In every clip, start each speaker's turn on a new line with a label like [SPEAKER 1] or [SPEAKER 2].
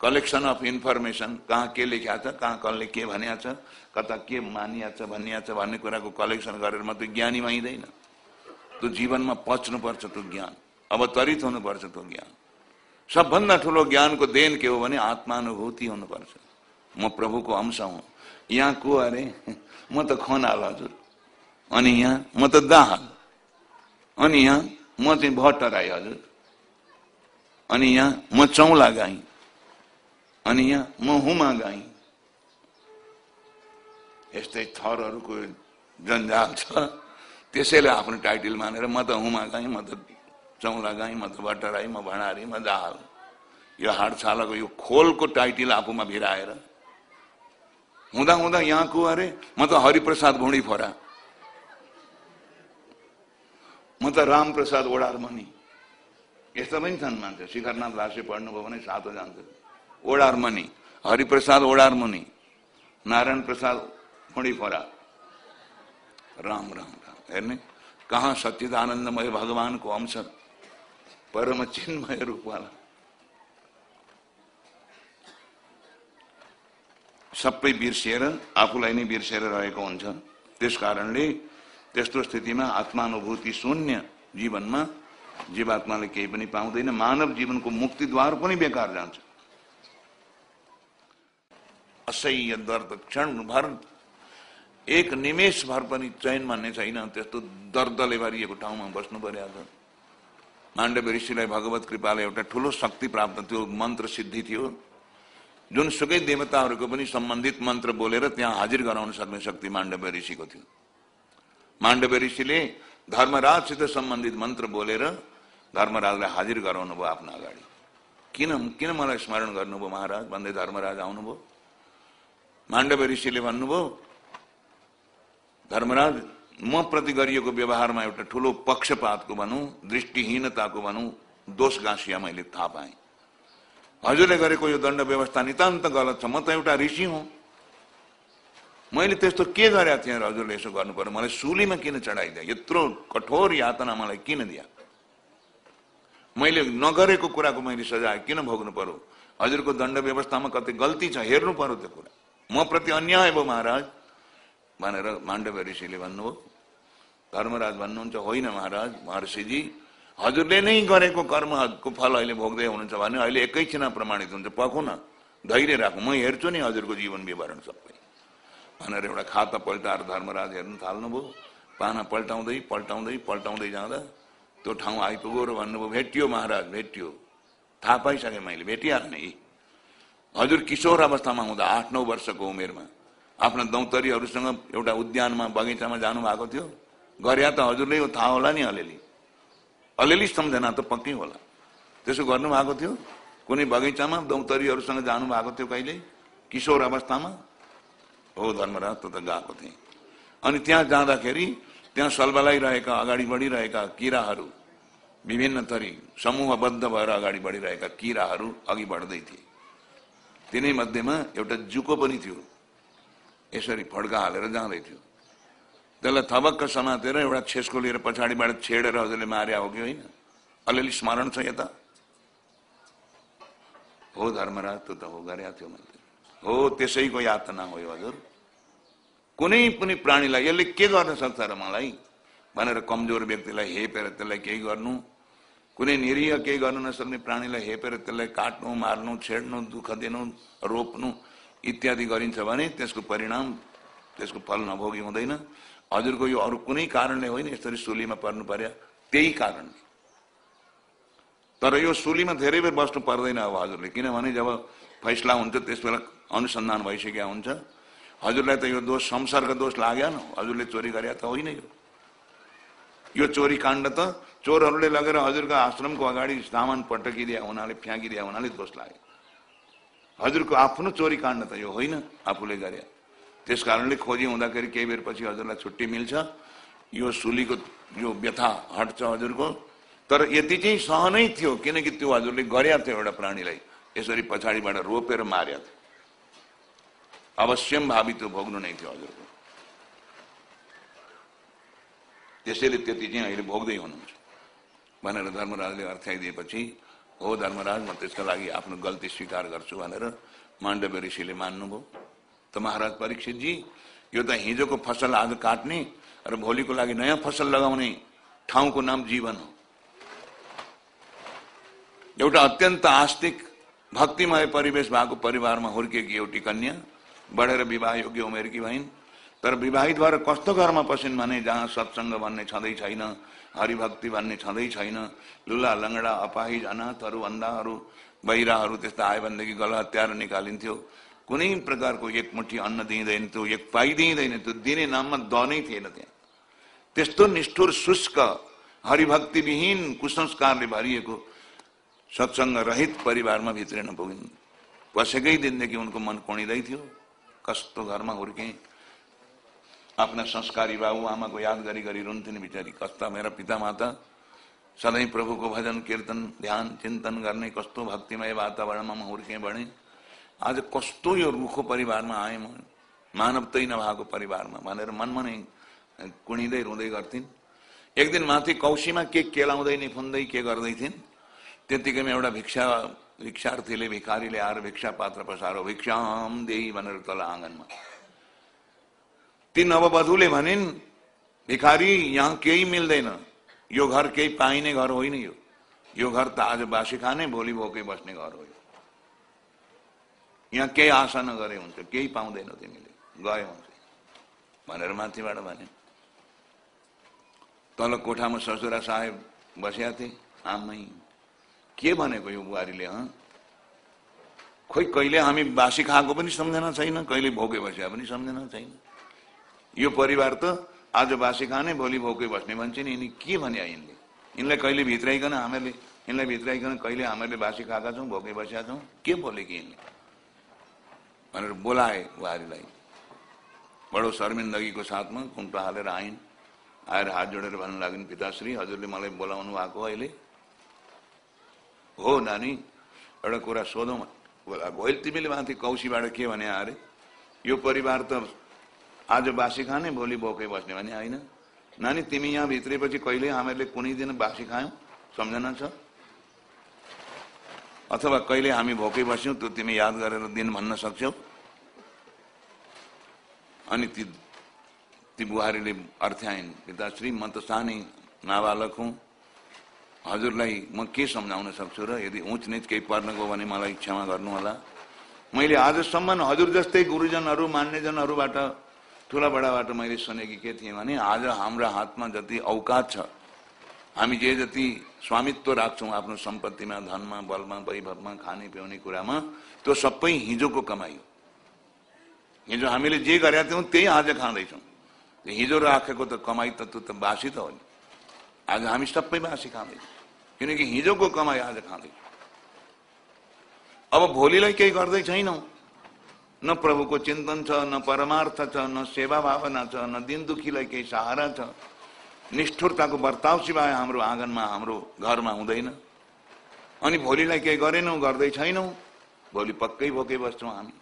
[SPEAKER 1] Collection of information कहाँ के लेखिया छ कहाँ कसले के छ कता के मानिया छ भनिया छ भन्ने कुराको कलेक्सन गरेर मात्रै ज्ञानी भइँदैन त्यो जीवनमा पच्नुपर्छ त्यो ज्ञान अब तरित हुनुपर्छ त्यो ज्ञान। सबभन्दा ठुलो ज्ञानको देन के हो भने आत्मानुभूति हुनुपर्छ। म प्रभुको अंश हुँ। यहाँ को अरे? म त खनाल हजुर। अनि यहाँ म त दाहाल। अनि यहाँ म चाहिँ भट्टराई हजुर। अनि यहाँ म चौला गाई अनि यहाँ म हुमा गाई। यस्तै थरहरूको जन्जाल छ। त्यसैले आफ्नो टाइटल मानेर म त हुमा गाई म त चौला गाई म त भट्टराई म भणारी म दाहाल। यो हाडछालाको यो खोलको टाइटल आफूमा भिराएर। हुँदा हुँदा यहाँको अरे? म त हरिप्रसाद घुँडी फोरा। म त रामप्रसाद ओडारमणि। यस्ता पनि छन् मान्छे। शिखरनाथ लासे पढ्नुभयो भने सातो जान्छ। ओडारमणि हरिप्रसाद ओडारमणि नारायण प्रसाद घुँडी फोरा। राम राम राम हेर्ने कहाँ सच्चिदानन्दमय भगवानको अंश परम चिन्मय रूपवाला सबै बिर्सिएर आफूलाई नै बिर्सिएर रहेको हुन्छ। त्यस कारणले त्यस्तो स्थितिमा आत्मानुभूति शून्य जीवनमा जीवात्माले केही पनि पाउँदैन। मानव जीवनको मुक्तिद्वार पनि बेकार जान्छ। असह्य दर्द क्षणभर एक निमेष भर पनि चयन भन्ने छैन। त्यस्तो दर्दले भरिएको ठाउँमा बस्नु पर्यो आज। माण्डव ऋषिलाई भगवत कृपाले एउटा ठुलो शक्ति प्राप्त थियो मन्त्र सिद्धि थियो। जुन सुकै देवताहरूको पनि सम्बन्धित मन्त्र बोलेर त्यहाँ हाजिर गराउन सक्ने शक्ति माण्डव ऋषिको थियो। माण्डव ऋषिले धर्मराजसित सम्बन्धित मन्त्र बोलेर धर्मराजलाई हाजिर गराउनु भयो आफ्नो अगाडि। किन किन मलाई स्मरण गर्नुभयो महाराज? भन्दै धर्मराज आउनुभयो। माण्डव ऋषिले भन्नुभयो धर्मराज म प्रति गरिएको व्यवहारमा एउटा ठुलो पक्षपातको भनौँ दृष्टिहीनताको भनौँ दोष गाँसिया मैले थाहा पाएँ। हजुरले गरेको यो दण्ड व्यवस्था नितान्त गलत छ। म त एउटा ऋषि हुँ। मैले त्यस्तो के गरेका थिएँ हजुरले यसो गर्नु पर्यो? मलाई सुलीमा किन चढाइदिए यत्रो कठोर यातना मलाई किन दिया? मैले नगरेको कुराको मैले सजाय किन भोग्नु पर्यो? हजुरको दण्ड व्यवस्थामा कतै गल्ती छ? हेर्नु पर्यो त्यो कुरा। म प्रति अन्याय भयो महाराज भनेर माण्डव ऋषिले भन्नुभयो धर्मराज भन्नुहुन्छ होइन महाराज महर्षिजी हजुरले नै गरेको कर्मको फल अहिले भोग्दै हुनुहुन्छ भने अहिले एकैछिन प्रमाणित हुन्छ पखु न धैर्य राखौँ म हेर्छु नि हजुरको जीवन विवरण सबै भनेर एउटा खाता पल्टाएर धर्मराज हेर्नु थाल्नुभयो पाना पल्टाउँदै पल्टाउँदै पल्टाउँदै जाँदा त्यो ठाउँ आइपुग्यो र भन्नुभयो भेटियो महाराज भेटियो थाहा पाइसकेँ मैले भेटिहाल्ने हजुर किशोर अवस्थामा हुँदा आठ नौ वर्षको उमेरमा आफ्ना दौतरीहरूसँग एउटा उद्यानमा बगैँचामा जानुभएको थियो। गरे त हजुरले यो थाहा होला नि अलिअलि। अलिअलि सम्झना त पक्कै होला। त्यसो गर्नुभएको थियो? कुनै बगैँचामा दौतरीहरूसँग जानुभएको थियो कहिले? किशोर अवस्थामा? हो धर्मराज त गएको थिएँ अनि त्यहाँ जाँदाखेरि त्यहाँ सलबलाइरहेका अगाडि बढिरहेका किराहरू विभिन्न थरी समूहबद्ध भएर अगाडि बढिरहेका किराहरू अघि बढ्दै थिए। तिनै मध्येमा एउटा जुको पनि थियो। यसरी फड्का हालेर जाँदै थियो। त्यसलाई थबक्क समातेर एउटा छेसको लिएर पछाडिबाट छेडेर हजुरले मारे हो कि होइन? अलिअलि स्मरण छ यता? हो धर्मराज त्यो त हो गरेका थियो मैले। हो त्यसैको यातना हो हजुर। कुनै पनि प्राणीलाई यसले के गर्न सक्छ र मलाई? भनेर कमजोर व्यक्तिलाई हेपेर त्यसलाई केही गर्नु कुनै निरीह केही गर्नु नसक्ने प्राणीलाई हेपेर त्यसलाई काट्नु मार्नु छेड्नु दुःख दिनु रोप्नु इत्यादि गरिन्छ भने त्यसको परिणाम त्यसको फल नभोगी हुँदैन हजुरको यो अरू कुनै कारणले होइन यसरी सुलीमा पर्नु पर्यो त्यही कारणले तर यो सुलीमा धेरै बेर बस्नु पर्दैन अब हजुरले किनभने जब फैसला हुन्छ त्यस बेला अनुसन्धान भइसकेका हुन्छ हजुरलाई त यो दोष संसारको दोष लागेन हजुरले चोरी गरे त होइन यो यो चोरी काण्ड त चोरहरूले लगेर हजुरको आश्रमको अगाडि सामान पटकिदिया हुनाले फ्याँकिदिया हुनाले दोष लाग्यो। हजुरको आफ्नो चोरी काण्ड त यो होइन आफूले गरे। त्यस कारणले खोजी हुँदाखेरि केही बेरपछि हजुरलाई छुट्टी मिल्छ। यो सुलीको यो व्यथा हट्छ हजुरको। तर यति चाहिँ सहनै थियो किनकि त्यो हजुरले गरेका थियो एउटा प्राणीलाई। यसरी पछाडिबाट रोपेर मार्या थियो अवश्यम भावी त्यो भोग्नु नै थियो हजुरको। त्यसैले त्यति चाहिँ अहिले भोग्दै हुनुहुन्छ। भनेर धर्मराजले अर्थाइदिएपछि हो धर्मराज, म त्यसका लागि आफ्नो गल्ती स्वीकार गर्छु भनेर माण्डव्य ऋषिले मान्नुभयो। त महाराज परीक्षितजी, यो त हिजोको फ़सल आज काट्ने र भोलिको लागि नयाँ फ़सल लगाउने ठाउँको नाम जीवन हो। एउटा अत्यन्त आस्तिक, भक्तिमय परिवेश भएको परिवारमा हुर्किएकी एउटी कन्या, बढेर विवाह योग्य उमेरकी भइन्। तर विवाहित भएर कस्तो घरमा पसिन् भने जहाँ सत्सङ्ग भन्ने छँदै छैन हरिभक्ति भन्ने छँदै छैन लुला लङ्गडा अपाहिज अनाथहरू अन्धाहरू बहिराहरू त्यस्ता आयो भनेदेखि गल हत्याएर निकालिन्थ्यो। कुनै प्रकारको एक मुठी अन्न दिइँदैन थियो एक पाइ दिइँदैन थियो दिने नाममा द नै थिएन त्यहाँ। त्यस्तो निष्ठुर शुष्क हरिभक्तिविहीन कुसंस्कारले भरिएको सत्सङ्ग रहित परिवारमा भित्रिन पुगिन्। पसेकै दिनदेखि उनको मन कोणिँदै थियो कस्तो घरमा हुर्के। आफ्ना संस्कारी बाबु आमाको याद गरी गरी रुन्थिन् बिचारी कस्ता मेरा पिता माता सधैँ प्रभुको भजन कीर्तन ध्यान चिन्तन गर्ने कस्तो भक्तिमय वातावरणमा म हुर्केँ बढेँ आज कस्तो यो रुखो परिवारमा आएँ म मानवतै नभएको परिवारमा भनेर मनमा नै कुणिँदै रुँदै गर्थिन् एक दिन माथि कौशीमा के केलाउँदै नि फुन्दै के गर्दै थिइन् त्यतिकैमा एउटा भिक्षा भिक्षार्थीले भिखारीले आएर भिक्षा पात्र पसारो भिक्षाम देही भनेर तल आँगनमा ती नववधुले भनिन् भिखारी यहाँ केही मिल्दैन। यो घर केही पाइने घर होइन यो। यो घर त आज बासी खाने भोलि भोकै बस्ने घर हो यहाँ केही आशा नगरे हुन्छ केही पाउँदैनौ तिमीले। गयो हुन्छ। भनेर माथिबाट भने। तल कोठामा ससुरा साहेब बसेका थिए आमै के भनेको यो बुहारीले हँ? खोइ कहिले हामी बासी खाएको पनि सम्झना छैन कहिले भोकै बसेका पनि सम्झना छैन। यो परिवार त आज बासी खाने भोलि भोकै बस्ने भन्छ नि यिनी के भने यिनले? यिनलाई कहिले भित्राइकन हामीहरूले यिनलाई भित्राइकन कहिले हामीहरूले बासी खाएका छौँ भोकै बसेका छौँ? के बोले कि यिनले? भनेर बोलाए बुहारीलाई। बडो शर्मिन्दगीको साथमा कुम्टो हालेर आइन् आएर हात जोडेर भन्न लागिन् पिताश्री हजुरले मलाई बोलाउनु भएको अहिले? हो नानी एउटा कुरा सोधौँ। बोलाएको अहिले तिमीले माथि कौशीबाट के भने अरे? यो परिवार त आज बासी खाने भोलि भोकै बस्ने भने होइन। नानी तिमी यहाँ भित्रेपछि कहिले हामीहरूले कुनै दिन बासी खायौँ? सम्झना छ? अथवा कहिले हामी भोकै बस्यौँ त्यो तिमी याद गरेर दिन भन्न सक्छौ? अनि ती ती बुहारीले अर्थ्याइन् पिताश्री म त सानै नाबालक हुँ। हजुरलाई म के सम्झाउन सक्छु र यदि उच निच केही गयो भने मलाई क्षमा गर्नु होला मैले आजसम्म हजुर जस्तै गुरुजनहरू मान्यजनहरूबाट ठुला बडाबाट मैले सुनेकी के थिएँ भने आज हाम्रा हातमा जति औकात छ हामी जे जति स्वामित्व राख्छौँ आफ्नो सम्पत्तिमा धनमा बलमा वैभवमा खाने पिउने कुरामा त्यो सबै हिजोको कमाइ हो। हिजो हामीले जे गरेका थियौँ त्यही आज खाँदैछौँ। हिजो राखेको त कमाई त त्यो त बासी त हो नि। आज हामी सबै बासी खाँदैछौँ। किनकि हिजोको कमाई आज खाँदैछौँ। अब भोलिलाई केही गर्दै छैनौँ। न प्रभुको चिन्तन छ न परमार्थ छ न सेवा भावना छ न दिन दुखीलाई केही सहारा छ। निष्ठुरताको वर्ताव सिवाय हाम्रो आँगनमा हाम्रो घरमा हुँदैन। अनि भोलिलाई केही गरेनौँ गर्दै छैनौँ भोलि पक्कै भोकै बस्छौँ हामी।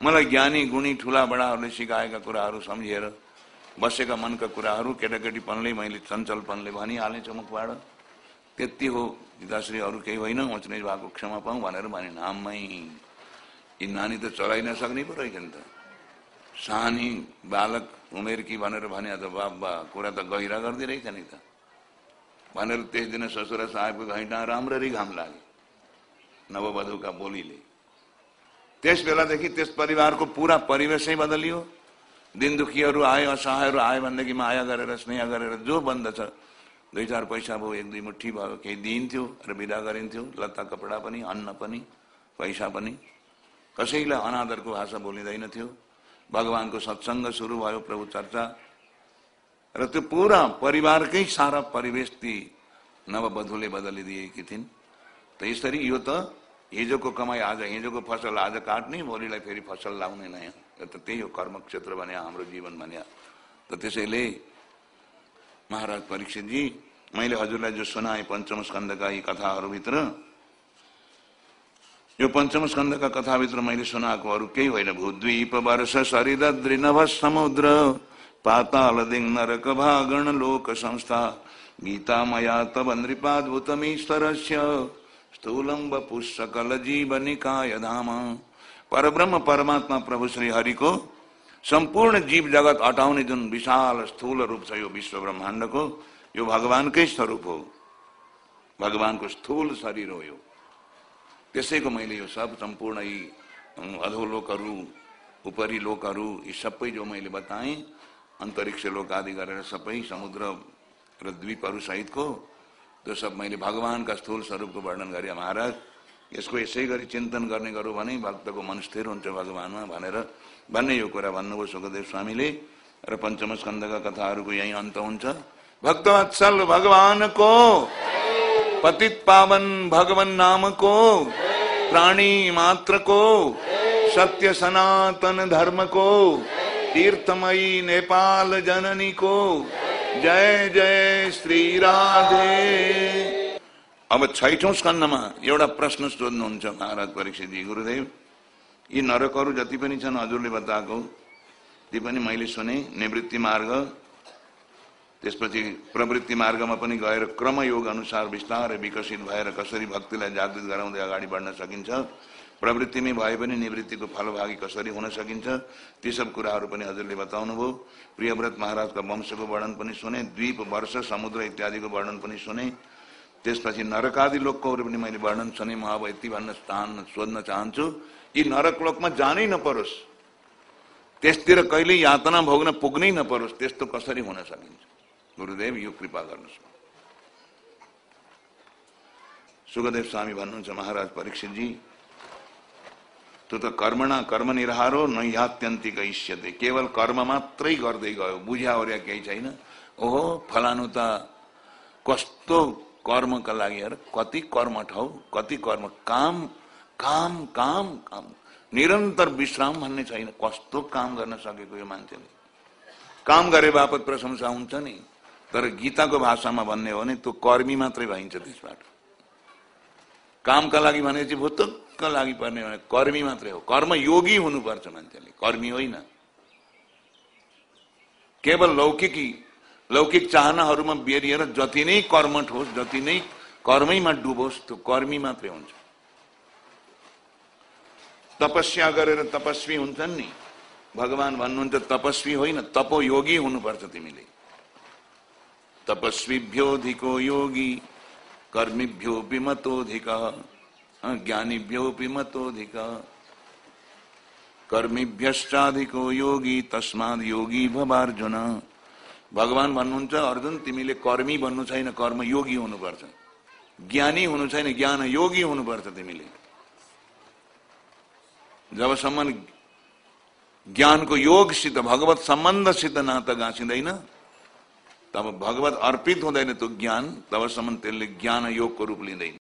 [SPEAKER 1] मलाई ज्ञानी गुणी ठुला बडाहरूले सिकाएका कुराहरू सम्झेर बसेका मनका कुराहरू केटाकेटीपनले मैले चञ्चलपनले भनिहालेँ मुखबाट त्यति हो पिताश्री अरू केही होइन उचनेज भएको क्षमा पाऊँ भनेर भने नाममै यी नानी त चलाइ नसक्ने पो रहेछ नि त। सानी बालक उमेरकी भनेर भने त बाबा कुरा त गहिरा गर्दै रहेछ नि त। भनेर त्यस दिन ससुरा साहेबको घैँटा राम्ररी घाम लाग्यो नववधुका बोलीले। त्यस बेलादेखि त्यस परिवारको पुरा परिवेशै बदलियो। दिन दुखीहरू आयो असहायहरू आयो भनेदेखि माया गरेर स्नेह गरेर जो बन्दछ दुई चार पैसा भयो एक दुई मुठी भयो केही दिइन्थ्यो र विदा गरिन्थ्यो। लत्ता कपडा पनि अन्न पनि पैसा पनि। कसैलाई अनादरको भाषा बोलिँदैन थियो। भगवानको सत्सङ्ग सुरु भयो प्रभु चर्चा। र त्यो पुरा परिवारकै सारा परिवेश ती नववधुले बदलिदिएकी थिइन्। त यसरी यो त हिजोको कमाई आज हिजोको फसल आज काट्ने भोलिलाई फेरि फसल लाउने नयाँ। त त्यही हो कर्म क्षेत्र भने हाम्रो जीवन भने त त्यसैले महाराज परीक्षितजी मैले हजुरलाई जो सुनाएँ पञ्चम स्कन्दका यी कथाहरूभित्र यो पञ्चम स्कन्दका कथाभित्र मैले सुनाएको अरू केही होइन। भूद्वीप वर्ष सरिद्रिनभ समुद्र पाताल दिङ नरक भागण लोक संस्था गीता मया तब नृपाद्भुतमीश्वरस्य स्थूलम वपु सकल जीव निकाय धाम। पर ब्रह्म परमात्मा प्रभु श्री हरि को सम्पूर्ण जीव जगत अटाउने जुन विशाल स्थूल रूप छ यो विश्व ब्रह्माण्डको यो भगवानकै स्वरूप हो। भगवानको स्थूल शरीर हो यो। त्यसैको मैले यो सब सम्पूर्ण यी अधोलोकहरू, उपरी लोकहरू, यी सबै जो मैले बताएँ, अन्तरिक्ष लोक आदि गरेर सबै समुद्र र द्वीपहरू सहितको, त्यो सब मैले भगवानका स्थूल स्वरूपको वर्णन गरेँ महाराज। यसको यसै गरी चिन्तन गर्ने गरौँ भने भक्तको मन स्थिर हुन्छ भगवानमा भनेर भन्ने यो कुरा भन्नुभयो सुखदेव स्वामीले। र पञ्चम स्कन्दका कथाहरूको यही अन्त हुन्छ। भक्तवत्सल भगवानको पतित पावन भगवन नाम को प्राणी मात्र को सत्य सनातन धर्म को तीर्थमयी नेपाल जननी को जय जय श्री राधे। अब छैठौं स्कन्दमा एउटा प्रश्न सोध्नुहुन्छ महाराज परीक्षितजी गुरुदेव। यी नरकहरू जति पनि छन् हजुरले बताएको। ती पनि मैले सुने निवृत्ति मार्ग त्यसपछि प्रवृत्ति मार्गमा पनि गएर क्रमयोग अनुसार बिस्तारै विकसित भएर कसरी भक्तिलाई जागृत गराउँदै अगाडि बढ्न सकिन्छ प्रवृत्तिमै भए पनि निवृत्तिको फलभागी कसरी हुन सकिन्छ ती सब कुराहरू पनि हजुरले बताउनुभयो। प्रियव्रत महाराजका वंशको वर्णन पनि सुने द्वीप वर्ष समुद्र इत्यादिको वर्णन पनि सुने। त्यसपछि नरकादि लोककोहरू पनि मैले वर्णन सुने म अब यति भन्न चाहन सोध्न चाहन्छु यी नरक लोकमा जानै नपरोस्। त्यसतिर कहिले यातना भोग्न पुग्नै नपरोस् त्यस्तो कसरी हुन सकिन्छ? गुरुदेव यो कृपा गर्नुहोस् सुखदेव स्वामी भन्नुहुन्छ महाराज परीक्षितजी त्यो त कर्मणा कर्म निरहारो नैहात्यन्तिक इष्यते केवल कर्म मात्रै गर्दै गयो बुझ्या ओर्या केही छैन ओहो फलानु त कस्तो कर्मका लागि हेर कति कर्म ठाउँ कति कर्म काम काम काम काम निरन्तर विश्राम भन्ने छैन कस्तो काम गर्न सकेको यो मान्छेले काम गरे बापत प्रशंसा हुन्छ नि तर गीताको भाषामा भन्ने हो भने त्यो कर्मी मात्रै भइन्छ त्यसबाट। कामका लागि भनेपछि भुतुक्क लागि पर्ने भने कर्मी मात्रै हो। कर्म योगी हुनुपर्छ मान्छेले कर्मी होइन। केवल लौकिकी लौकिक चाहनाहरूमा बेरिएर जति नै कर्मठ होस् जति नै कर्मैमा डुबोस् त्यो कर्मी मात्रै हुन्छ। तपस्या गरेर तपस्वी हुन्छन् नि। भगवान भन्नुहुन्छ तपस्वी होइन तपोयोगी हुनुपर्छ तिमीले। तपस्वीभ्योधिको योगी कर्मीभ्यो विमतोधिक ज्ञानीभ्यो विमतोधिक कर्मीभ्यष्टाधिको योगी, तस्माद योगी भवार्जुन। भगवान भन्नुहुन्छ, अर्जुन, तिमीले कर्मी भन्नु छैन, कर्म योगी हुनुपर्छ। ज्ञानी हुनु छैन, ज्ञान योगी हुनुपर्छ तिमीले। जबसम्म ज्ञानको योगसित, भगवत सम्बन्धसित नाता गाँसिँदैन तब भगवत अर्पित हुँदैन त्यो ज्ञान तबसम्म त्यसले ज्ञान योगको रूप लिँदैन